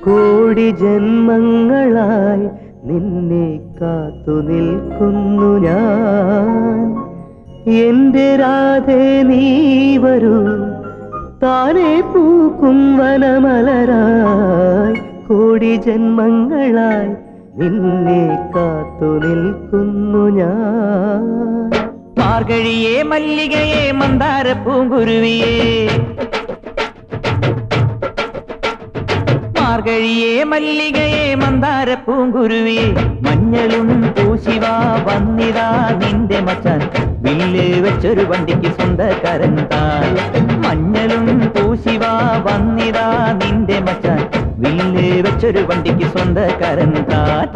കോടി ജന്മങ്ങളായി നിന്നെ കാത്തു നിൽക്കുന്നു ഞാൻ. എന്റെ രാധേ നീ വരൂ. താനെ പൂക്കും വനമലരായി കോടി ജന്മങ്ങളായി നിന്നെ കാത്തു നിൽക്കുന്നു ഞാൻ. മാർഗഴിയെ മല്ലികയെ മന്ദാര പൂങ്കുരുവിയെ മാർഗഴിയെ മല്ലികയെ മന്ദാര പൂങ്കുരുവിയെ മഞ്ഞളും പൂശിവാ വന്നിതാ നിന്റെ മച്ചാൻ വില്ല് വെച്ചൊരു വണ്ടിക്ക് സ്വന്തക്കാരൻ താൻ മഞ്ഞളും പൂശിവാ വന്നിതാ നിന്റെ മച്ചാൻ വില്ല് വെച്ചൊരു വണ്ടിക്ക് സ്വന്തക്കാരൻ താൻ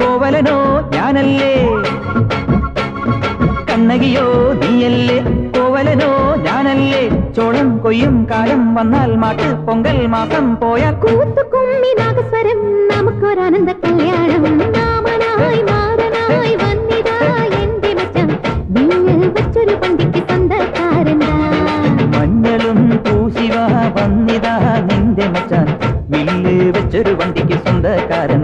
കോവലനോ ഞാനല്ലേ? കണ്ണകിയോ നീയല്ലേ? കോവലനോ ഞാനല്ലേ? ചോളം കൊയ്യും കാലം വന്നാൽ മാട്ട് പൊങ്കൽ മാസം പോയാൽ കൂത്തുകുമ്മി നാഗസ്വരം നമുക്കൊരാനന്ദ കല്യാണം. നാമനായി മാറനായി വന്നിതാ എന്റെ മച്ചം. നിങ്ങൾ വെച്ചൊരു പണ്ടിക്ക് സ്വന്തക്കാരനാ മഞ്ഞളും പൂശിവ വന്നിതാ നിന്റെ മച്ചാൻ. വില്ല് വെച്ചൊരു വണ്ടിക്ക് സ്വന്തക്കാരൻ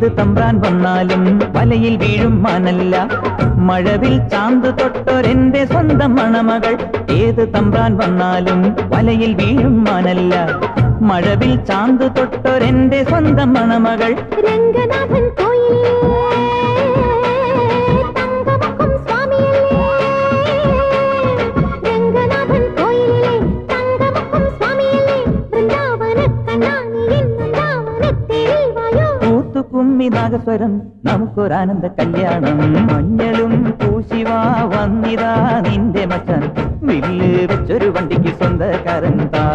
ഏത് തമ്പ്രാൻ വന്നാലും വലയിൽ വീഴും മാനല്ല മഴവിൽ ചാന്ത് തൊട്ടൊരെന്റെ സ്വന്തം മണമകൾ ഏത് തമ്പ്രാൻ വന്നാലും വലയിൽ വീഴും മാനല്ല മഴവിൽ ചാന്ത് തൊട്ടൊരെന്റെ സ്വന്തം മണമകൾ രംഗനാഥൻ കോയിലേ കുമ്മി നാഗസ്വരം നമുക്കൊരാനന്ദ കല്യാണം. മഞ്ഞളും പൂശിവാ വന്നിതാ നിന്റെ മച്ചൻ. വില്ല് വെച്ചൊരു വണ്ടിക്ക് സ്വന്തക്കാരൻ മാ